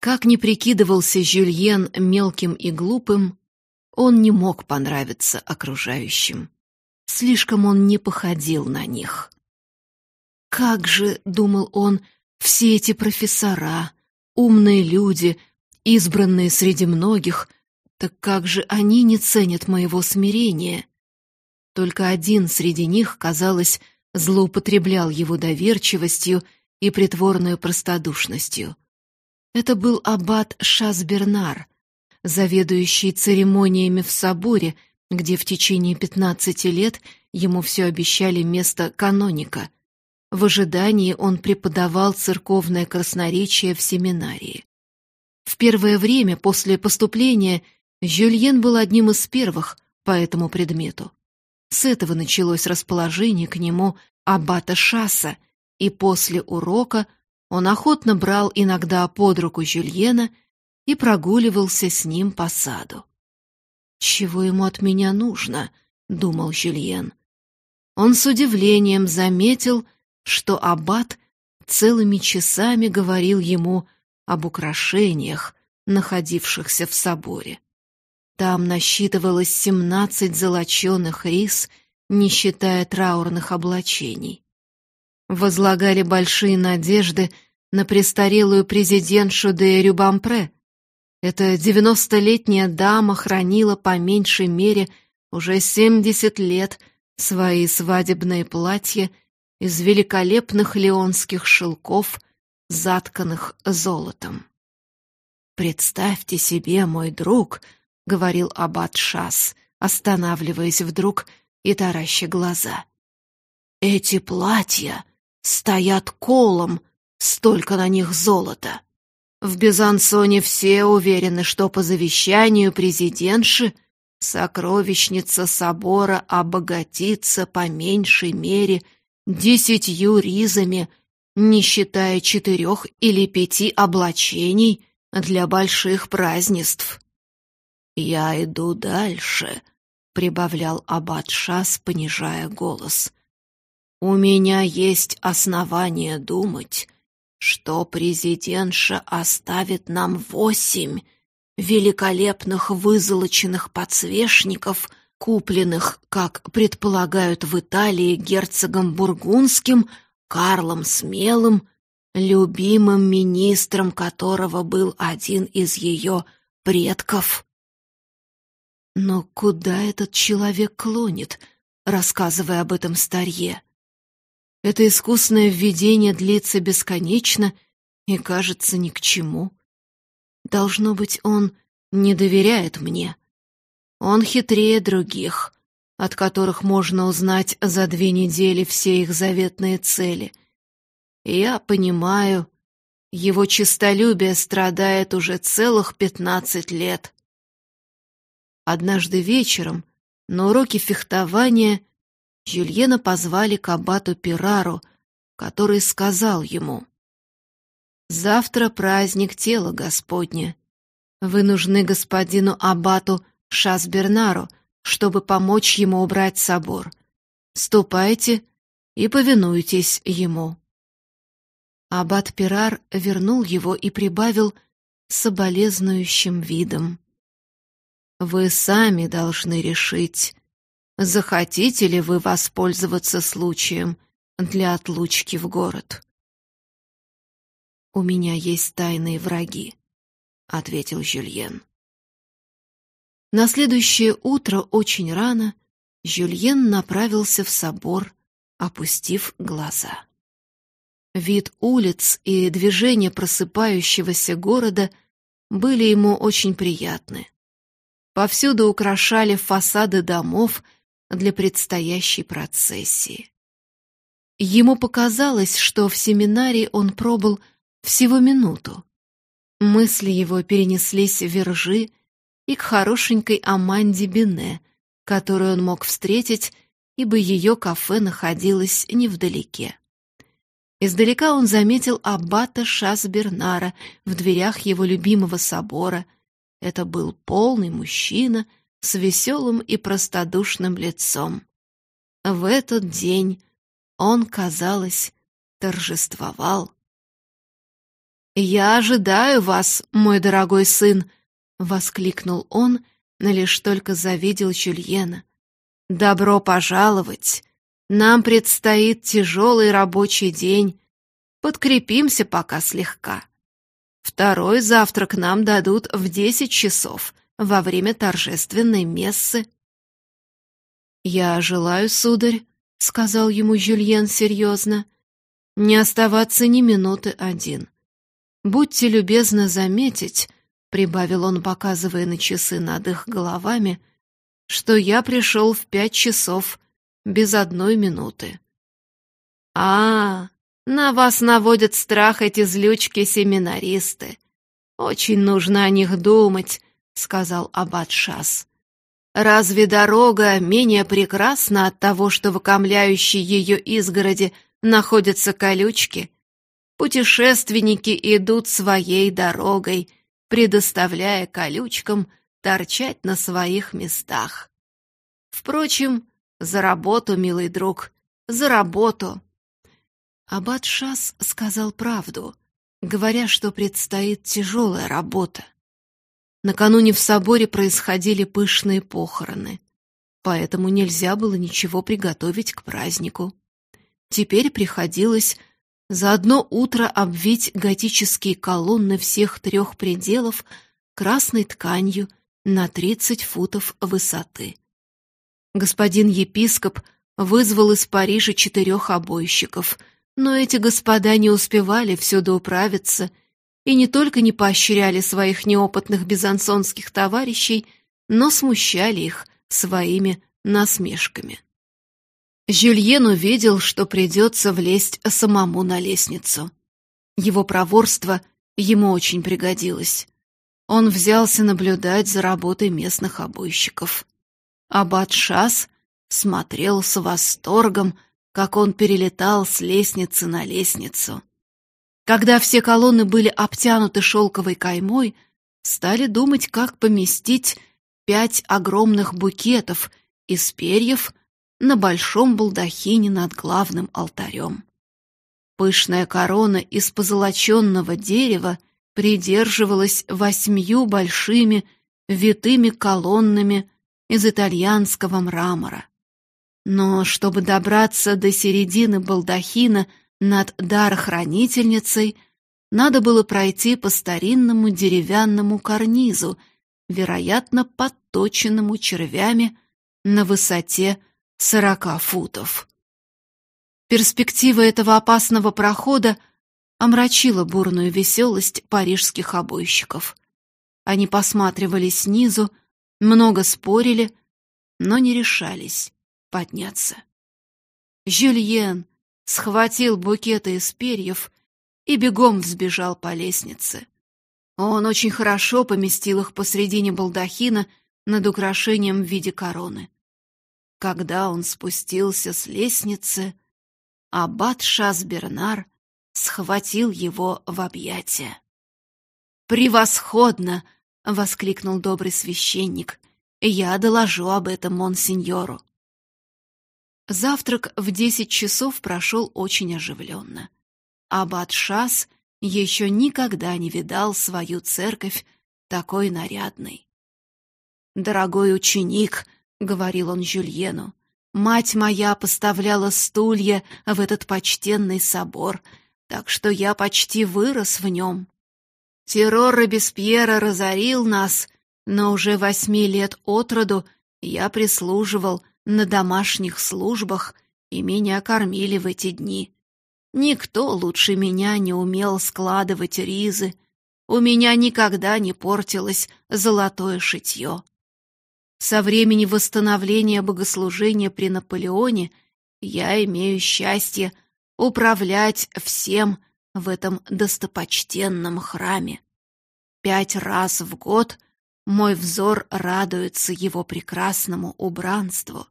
Как ни прикидывался Жюльен мелким и глупым, он не мог понравиться окружающим. Слишком он не походил на них. «Как же, — думал он, — все эти профессора, умные люди, избранные среди многих, так как же они не ценят моего смирения?» Только один среди них, казалось, злоупотреблял его доверчивостью и притворной простодушностью. Это был аббат Шасбернар, заведующий церемониями в соборе, где в течение пятнадцати лет ему все обещали место каноника. В ожидании он преподавал церковное красноречие в семинарии. В первое время после поступления Жюльен был одним из первых по этому предмету. С этого началось расположение к нему аббата Шаса, и после урока – он охотно брал иногда под руку Жюльена и прогуливался с ним по саду. «Чего ему от меня нужно?» — думал Жюльен. Он с удивлением заметил, что аббат целыми часами говорил ему об украшениях, находившихся в соборе. Там насчитывалось семнадцать золоченых рис, не считая траурных облачений возлагали большие надежды на престарелую президентшу де Рюбампре. Эта девяностолетняя дама хранила по меньшей мере уже семьдесят лет свои свадебные платья из великолепных леонских шелков, затканных золотом. «Представьте себе, мой друг», — говорил аббат Шас, останавливаясь вдруг и тараща глаза. «Эти платья стоят колом, столько на них золота. В Безансоне все уверены, что по завещанию президентши сокровищница собора обогатится по меньшей мере десятью ризами, не считая четырех или пяти облачений для больших празднеств. «Я иду дальше», — прибавлял аббат Шас, понижая голос. У меня есть основания думать, что президентша оставит нам восемь великолепных вызолоченных подсвечников, купленных, как предполагают в Италии, герцогом Бургундским, Карлом Смелым, любимым министром которого был один из ее предков. Но куда этот человек клонит, рассказывая об этом старье? Это искусное введение длится бесконечно и кажется ни к чему. Должно быть, он не доверяет мне. Он хитрее других, от которых можно узнать за две недели все их заветные цели. я понимаю, его честолюбие страдает уже целых пятнадцать лет. Однажды вечером на уроке фехтования Жюльена позвали к аббату Пирару, который сказал ему, «Завтра праздник тела Господня. Вы нужны господину аббату Шасбернару, чтобы помочь ему убрать собор. Ступайте и повинуйтесь ему». Аббат Пирар вернул его и прибавил соболезнующим видом. «Вы сами должны решить, захотите ли вы воспользоваться случаем для отлучки в город. «У меня есть тайные враги», — ответил Жюльен. На следующее утро очень рано Жюльен направился в собор, опустив глаза. Вид улиц и движение просыпающегося города были ему очень приятны. Повсюду украшали фасады домов — для предстоящей процессии. Ему показалось, что в семинарии он пробыл всего минуту. Мысли его перенеслись в Вержи и к хорошенькой Аманде Бине, которую он мог встретить, ибо ее кафе находилось невдалеке. Издалека он заметил аббата Шасбернара в дверях его любимого собора. Это был полный мужчина — с веселым и простодушным лицом. В этот день он, казалось, торжествовал. «Я ожидаю вас, мой дорогой сын!» — воскликнул он, но лишь только завидел Жюльена. «Добро пожаловать! Нам предстоит тяжелый рабочий день. Подкрепимся пока слегка. Второй завтрак нам дадут в десять часов во время торжественной мессы». «Я желаю, сударь», — сказал ему Жюльен серьезно, — «не оставаться ни минуты один. Будьте любезны заметить, — прибавил он, показывая на часы над их головами, — что я пришел в пять часов без одной минуты. А, на вас наводят страх эти злючки-семинаристы. Очень нужно о них думать, сказал аббат Шас. Разве дорога менее прекрасна от того, что в окомляющей ее изгороди находятся колючки? Путешественники идут своей дорогой, предоставляя колючкам торчать на своих местах. Впрочем, за работу, милый друг, за работу. Аббат Шас сказал правду, говоря, что предстоит тяжелая работа. Накануне в соборе происходили пышные похороны, поэтому нельзя было ничего приготовить к празднику. Теперь приходилось за одно утро обвить готические колонны всех трех пределов красной тканью на 30 футов высоты. Господин епископ вызвал из Парижа четырех обойщиков, но эти господа не успевали всюду управиться и не только не поощряли своих неопытных безансонских товарищей, но смущали их своими насмешками. Жюльен увидел, что придется влезть самому на лестницу. Его проворство ему очень пригодилось. Он взялся наблюдать за работой местных обойщиков. Аббат Шас смотрел с восторгом, как он перелетал с лестницы на лестницу. Когда все колонны были обтянуты шелковой каймой, стали думать, как поместить пять огромных букетов из перьев на большом балдахине над главным алтарем. Пышная корона из позолоченного дерева придерживалась восьмью большими витыми колоннами из итальянского мрамора. Но чтобы добраться до середины балдахина над дарохранительницей, надо было пройти по старинному деревянному карнизу, вероятно, подточенному червями на высоте сорока футов. Перспектива этого опасного прохода омрачила бурную веселость парижских обойщиков. Они посматривали снизу, много спорили, но не решались подняться. Жюльен схватил букеты из перьев и бегом взбежал по лестнице. Он очень хорошо поместил их посредине балдахина над украшением в виде короны. Когда он спустился с лестницы, аббат Шасбернар схватил его в объятия. «Превосходно!» — воскликнул добрый священник. «Я доложу об этом монсеньору». Завтрак в десять часов прошел очень оживленно. Аббат Шас еще никогда не видал свою церковь такой нарядной. «Дорогой ученик», — говорил он Жюльену. «Мать моя поставляла стулья в этот почтенный собор, так что я почти вырос в нем. Террор Робеспьера разорил нас, но уже восьми лет от роду я прислуживал на домашних службах, и меня кормили в эти дни. Никто лучше меня не умел складывать ризы, у меня никогда не портилось золотое шитье. Со времени восстановления богослужения при Наполеоне я имею счастье управлять всем в этом достопочтенном храме. Пять раз в год мой взор радуется его прекрасному убранству.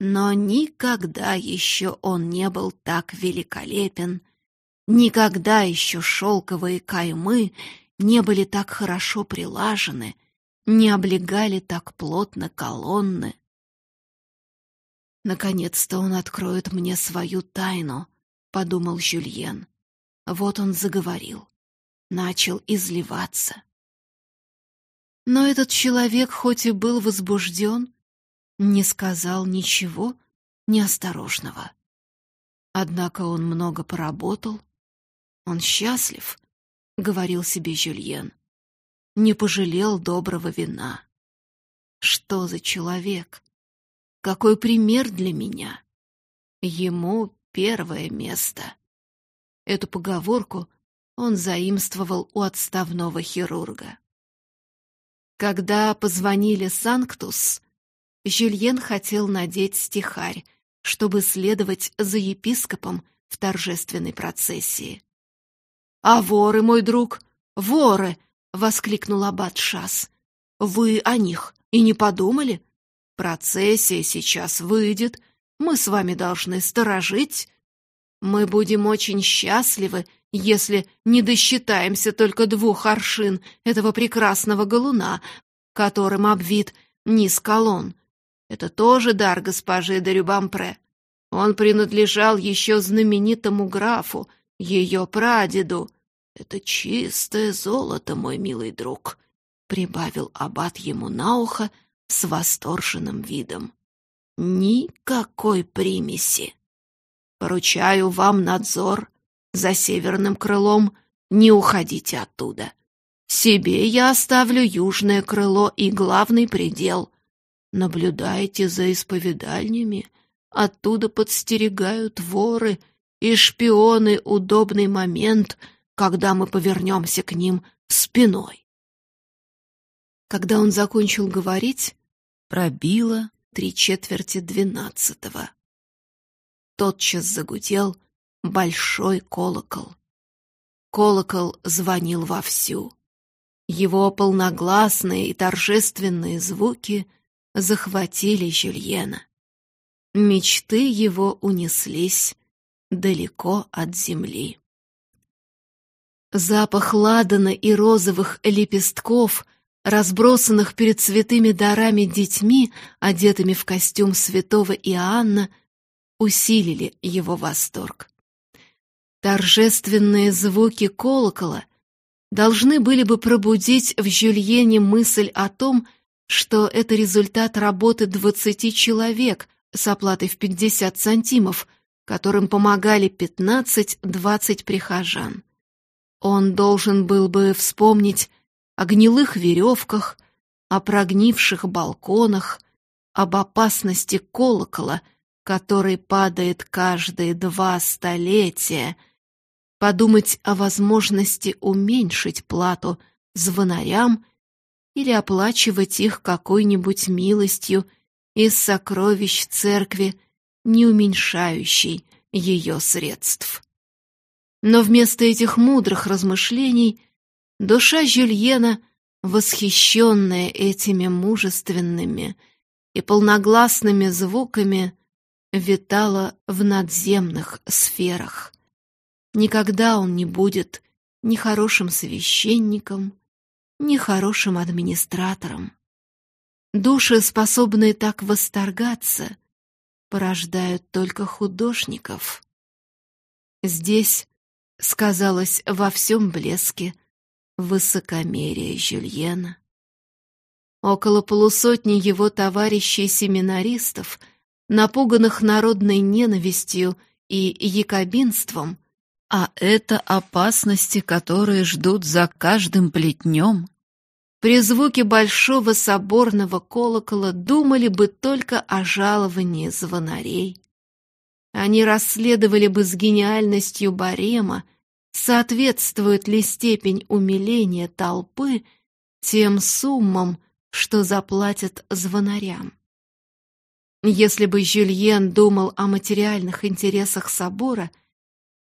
Но никогда еще он не был так великолепен, никогда еще шелковые каймы не были так хорошо прилажены — не облегали так плотно колонны. «Наконец-то он откроет мне свою тайну», — подумал Жюльен. Вот он заговорил. начал изливаться. Но этот человек, хоть и был возбужден, не сказал ничего неосторожного. Однако он много поработал, он счастлив, — говорил себе Жюльен, — не пожалел доброго вина. Что за человек? Какой пример для меня? Ему первое место. Эту поговорку он заимствовал у отставного хирурга. Когда позвонили Санктус, Жюльен хотел надеть стихарь, чтобы следовать за епископом в торжественной процессии. «А воры, мой друг, воры!» — воскликнул аббат Шас. «Вы о них и не подумали? Процессия сейчас выйдет, мы с вами должны сторожить. Мы будем очень счастливы, если не досчитаемся только двух аршин этого прекрасного галуна, которым обвит низ колонн. Это тоже дар госпожи де Рюбампре. Он принадлежал еще знаменитому графу, ее прадеду. Это чистое золото, мой милый друг, — прибавил аббат ему на ухо с восторженным видом. Никакой примеси. Поручаю вам надзор за северным крылом, не уходите оттуда. Себе я оставлю южное крыло и главный предел. Наблюдайте за исповедальнями, оттуда подстерегают воры и шпионы удобный момент, когда мы повернемся к ним спиной. Когда он закончил говорить, пробило три четверти двенадцатого. Тотчас загудел большой колокол. Колокол звонил вовсю. Его полногласные и торжественные звуки захватили Жюльена. Мечты его унеслись далеко от земли. Запах ладана и розовых лепестков, разбросанных перед святыми дарами детьми, одетыми в костюм святого Иоанна, усилили его восторг. Торжественные звуки колокола должны были бы пробудить в Жюльене мысль о том, что это результат работы двадцати человек с оплатой в пятьдесят сантимов, которым помогали пятнадцать-двадцать прихожан. Он должен был бы вспомнить о гнилых веревках, о прогнивших балконах, об опасности колокола — который падает каждые два столетия, подумать о возможности уменьшить плату звонарям или оплачивать их какой-нибудь милостью из сокровищ церкви, не уменьшающей ее средств. Но вместо этих мудрых размышлений душа Жюльена, восхищенная этими мужественными и полногласными звуками, витала в надземных сферах. Никогда он не будет ни хорошим священником, ни хорошим администратором. Души, способные так восторгаться, порождают только художников. Здесь сказалось во всем блеске высокомерие Жюльена. Около полусотни его товарищей-семинаристов — напуганных народной ненавистью и якобинством, а это опасности, которые ждут за каждым плетнем. При звуке большого соборного колокола думали бы только о жаловании звонарей. Они расследовали бы с гениальностью Барема, соответствует ли степень умиления толпы тем суммам, что заплатят звонарям. Если бы Жюльен думал о материальных интересах собора,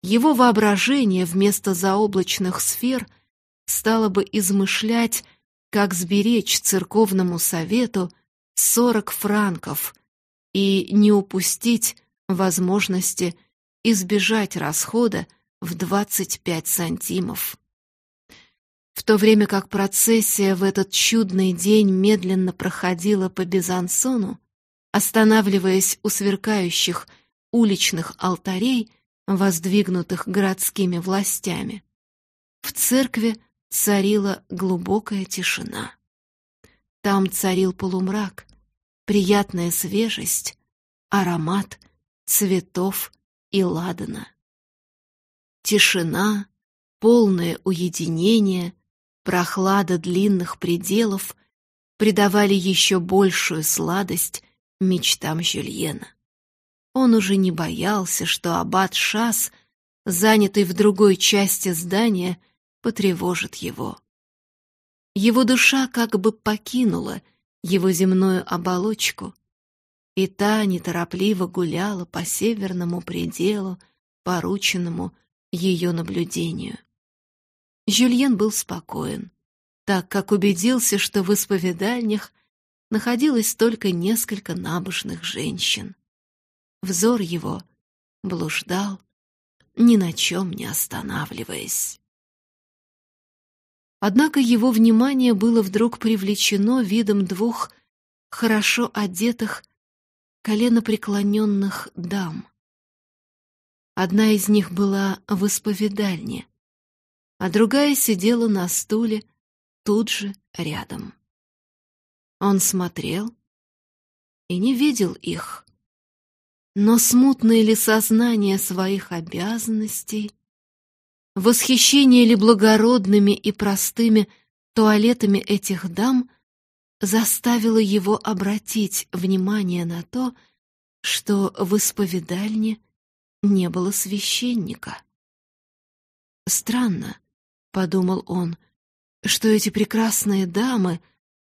его воображение вместо заоблачных сфер стало бы измышлять, как сберечь церковному совету сорок франков и не упустить возможности избежать расхода в двадцать пять сантимов. В то время как процессия в этот чудный день медленно проходила по Безансону, останавливаясь у сверкающих уличных алтарей, воздвигнутых городскими властями. в церкви царила глубокая тишина. Там царил полумрак, приятная свежесть, аромат цветов и ладана. Тишина, полное уединение, прохлада длинных пределов придавали еще большую сладость мечтам Жюльена. Он уже не боялся, что аббат Шас, занятый в другой части здания, потревожит его. Его душа как бы покинула его земную оболочку, и та неторопливо гуляла по северному пределу, порученному ее наблюдению. Жюльен был спокоен, так как убедился, что в исповедальнях находилось только несколько набожных женщин. Взор его блуждал, ни на чем не останавливаясь. Однако его внимание было вдруг привлечено видом двух хорошо одетых, коленопреклоненных дам. Одна из них была в исповедальне, а другая сидела на стуле тут же рядом. Он смотрел и не видел их, но смутное ли сознание своих обязанностей Восхищение ли благородными и простыми туалетами этих дам заставило его обратить внимание на то, что в исповедальне не было священника. «Странно», — подумал он, — «что эти прекрасные дамы,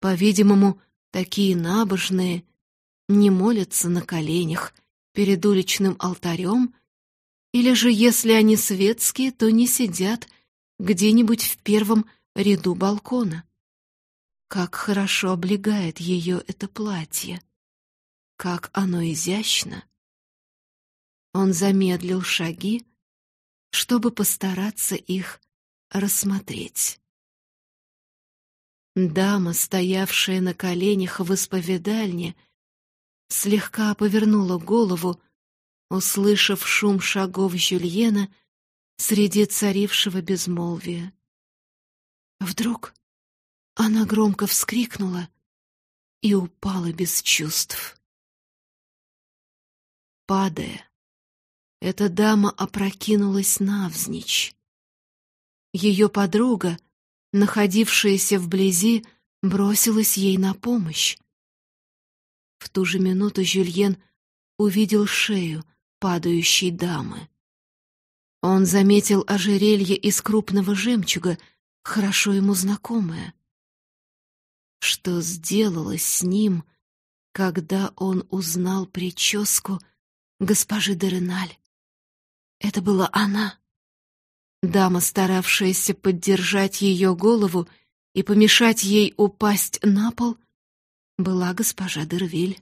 по-видимому, такие набожные, не молятся на коленях перед уличным алтарем или же, если они светские, то не сидят где-нибудь в первом ряду балкона. Как хорошо облегает ее это платье. Как оно изящно. Он замедлил шаги, чтобы постараться их рассмотреть. Дама, стоявшая на коленях в исповедальне, слегка повернула голову, услышав шум шагов Жюльена среди царившего безмолвия. Вдруг она громко вскрикнула и упала без чувств. Падая, эта дама опрокинулась навзничь. Ее подруга, находившаяся вблизи, бросилась ей на помощь. В ту же минуту Жюльен увидел шею, падающей дамы. Он заметил ожерелье из крупного жемчуга, хорошо ему знакомое. Что сделалось с ним, когда он узнал прическу госпожи Дереналь? Это была она. Дама, старавшаяся поддержать ее голову и помешать ей упасть на пол, была госпожа Дервиль.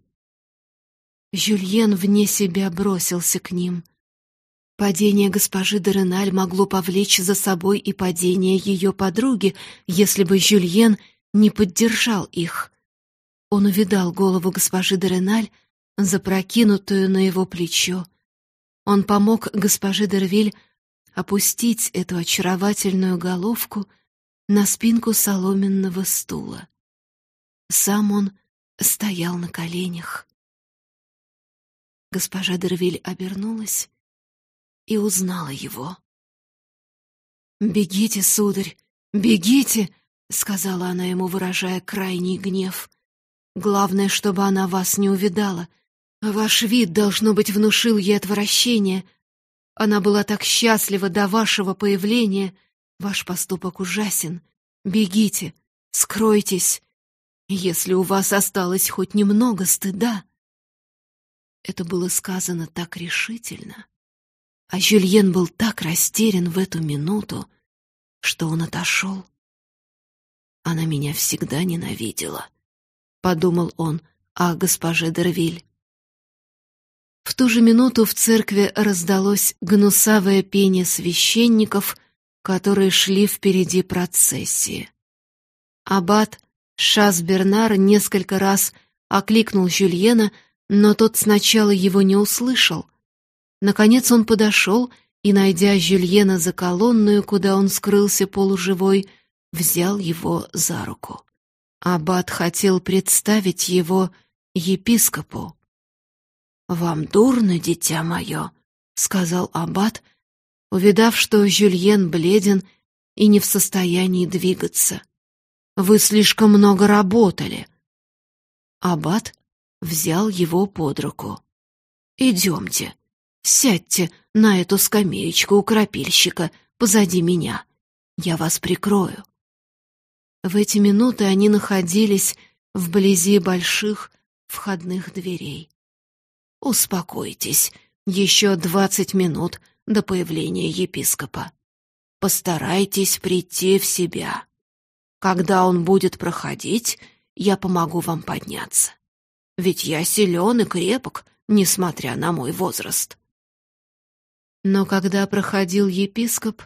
Жюльен вне себя бросился к ним. Падение госпожи Дереналь могло повлечь за собой и падение ее подруги, если бы Жюльен не поддержал их. Он увидал голову госпожи Дереналь, запрокинутую на его плечо. Он помог госпоже Дервиль опустить эту очаровательную головку на спинку соломенного стула. Сам он стоял на коленях. Госпожа Дервиль обернулась и узнала его. «Бегите, сударь, бегите!» — сказала она ему, выражая крайний гнев. «Главное, чтобы она вас не увидала. Ваш вид, должно быть, внушил ей отвращение. Она была так счастлива до вашего появления. Ваш поступок ужасен. Бегите, скройтесь, если у вас осталось хоть немного стыда». Это было сказано так решительно, а Жюльен был так растерян в эту минуту, что он отошел. «Она меня всегда ненавидела», — подумал он о госпоже Дервиль. В ту же минуту в церкви раздалось гнусавое пение священников, которые шли впереди процессии. Аббат Шас-Бернар несколько раз окликнул Жюльена — но тот сначала его не услышал. Наконец он подошел и, найдя Жюльена за колонную, куда он скрылся полуживой, взял его за руку. Аббат хотел представить его епископу. «Вам дурно, дитя мое», — сказал Аббат, увидав, что Жюльен бледен и не в состоянии двигаться. «Вы слишком много работали». Аббат взял его под руку. «Идемте, сядьте на эту скамеечку у крапильщика позади меня. Я вас прикрою». В эти минуты они находились вблизи больших входных дверей. «Успокойтесь, еще двадцать минут до появления епископа. Постарайтесь прийти в себя. Когда он будет проходить, я помогу вам подняться. Ведь я силен и крепок, несмотря на мой возраст». Но когда проходил епископ,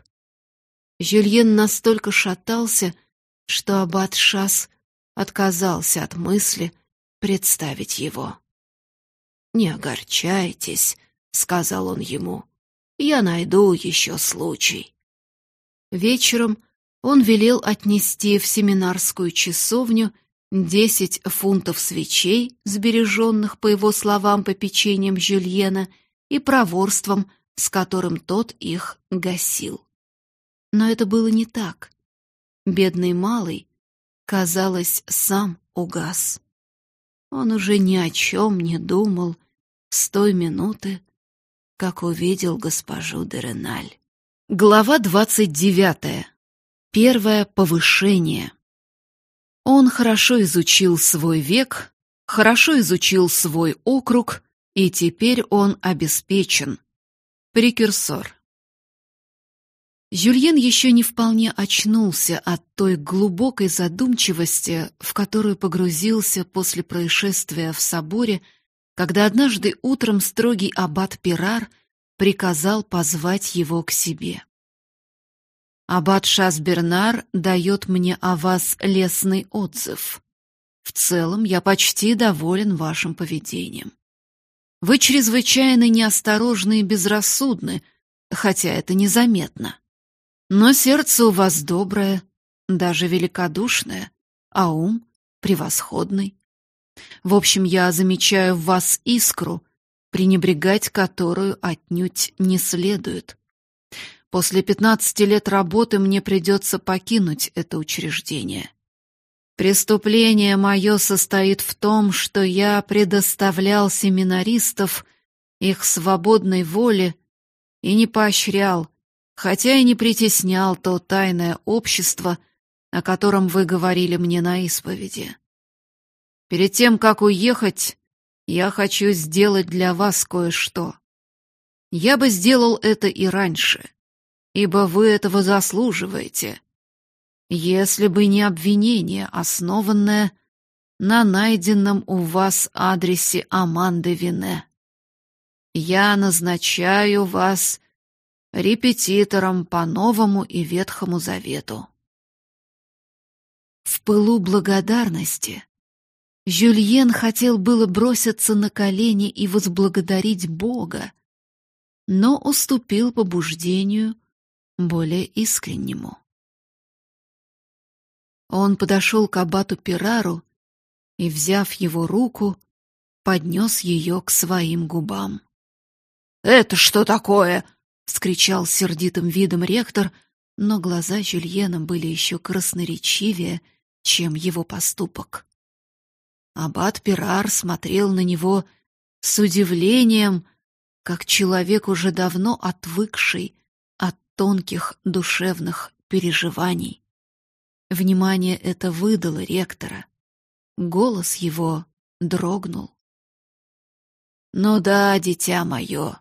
Жюльен настолько шатался, что аббат Шас отказался от мысли представить его. «Не огорчайтесь», — сказал он ему, — «я найду еще случай». Вечером он велел отнести в семинарскую часовню десять фунтов свечей, сбереженных, по его словам, попечением Жюльена и проворством, с которым тот их гасил. Но это было не так. Бедный малый, казалось, сам угас. Он уже ни о чем не думал с той минуты, как увидел госпожу Дереналь. Глава двадцать девятая. Первое повышение. Он хорошо изучил свой век, хорошо изучил свой округ, и теперь он обеспечен. Прекурсор. Жюльен еще не вполне очнулся от той глубокой задумчивости, в которую погрузился после происшествия в соборе, когда однажды утром строгий аббат Пирар приказал позвать его к себе. Аббат Шасбернар дает мне о вас лестный отзыв. В целом, я почти доволен вашим поведением. Вы чрезвычайно неосторожны и безрассудны, хотя это незаметно. Но сердце у вас доброе, даже великодушное, а ум превосходный. В общем, я замечаю в вас искру, пренебрегать которую отнюдь не следует. После пятнадцати лет работы мне придется покинуть это учреждение. Преступление мое состоит в том, что я предоставлял семинаристов их свободной воле и не поощрял, хотя и не притеснял то тайное общество, о котором вы говорили мне на исповеди. Перед тем, как уехать, я хочу сделать для вас кое-что. Я бы сделал это и раньше, ибо вы этого заслуживаете, если бы не обвинение, основанное на найденном у вас адресе Аманды Вине. Я назначаю вас репетитором по Новому и Ветхому Завету. В пылу благодарности Жюльен хотел было броситься на колени и возблагодарить Бога, но уступил побуждению более искреннему. Он подошел к аббату Пирару и, взяв его руку, поднес ее к своим губам. «Это что такое?» — вскричал сердитым видом ректор, но глаза Жюльена были еще красноречивее, чем его поступок. Аббат Пирар смотрел на него с удивлением, как человек уже давно отвыкший от тонких душевных переживаний. Внимание это выдало ректора. Голос его дрогнул. «Ну да, дитя мое,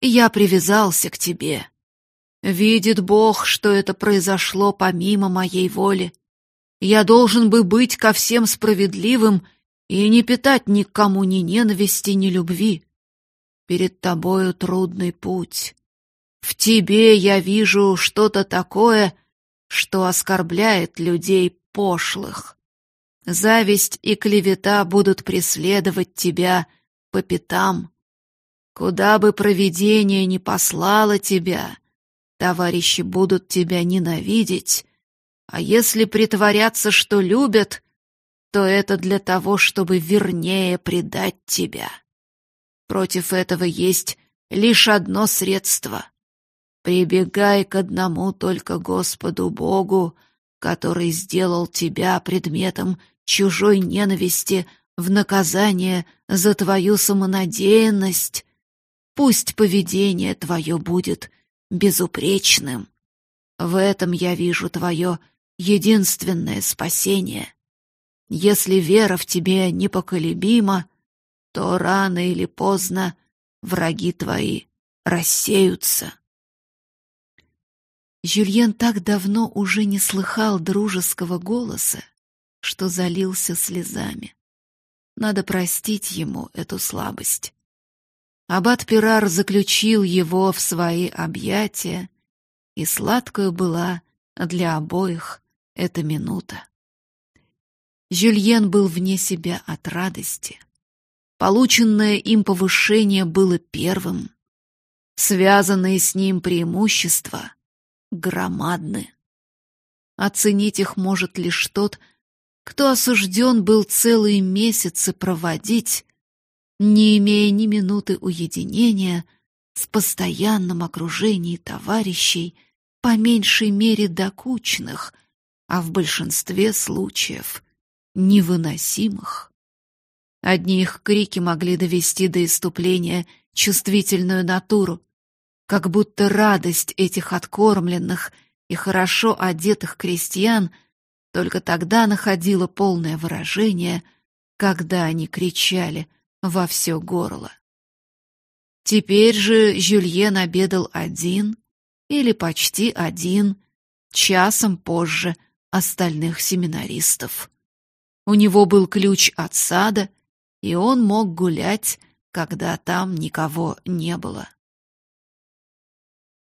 я привязался к тебе. Видит Бог, что это произошло помимо моей воли. Я должен бы быть ко всем справедливым и не питать никому ни ненависти, ни любви. Перед тобою трудный путь. В тебе я вижу что-то такое, что оскорбляет людей пошлых. Зависть и клевета будут преследовать тебя по пятам, Куда бы провидение ни послало тебя, товарищи будут тебя ненавидеть, а если притворяться, что любят, то это для того, чтобы вернее предать тебя. Против этого есть лишь одно средство. Прибегай к одному только Господу Богу, который сделал тебя предметом чужой ненависти в наказание за твою самонадеянность. Пусть поведение твое будет безупречным. В этом я вижу твое единственное спасение. Если вера в тебе непоколебима, то рано или поздно враги твои рассеются. Жюльен так давно уже не слыхал дружеского голоса, что залился слезами. Надо простить ему эту слабость. Аббат Пирар заключил его в свои объятия, и сладкою была для обоих эта минута. Жюльен был вне себя от радости. Полученное им повышение было первым. Связанные с ним преимущества громадны. Оценить их может лишь тот, кто осужден был целые месяцы проводить, не имея ни минуты уединения, в постоянном окружении товарищей, по меньшей мере докучных, а в большинстве случаев невыносимых. Одни их крики могли довести до иступления чувствительную натуру, как будто радость этих откормленных и хорошо одетых крестьян только тогда находила полное выражение, когда они кричали во все горло. Теперь же Жюльен обедал один или почти один, часом позже остальных семинаристов. У него был ключ от сада, и он мог гулять, когда там никого не было.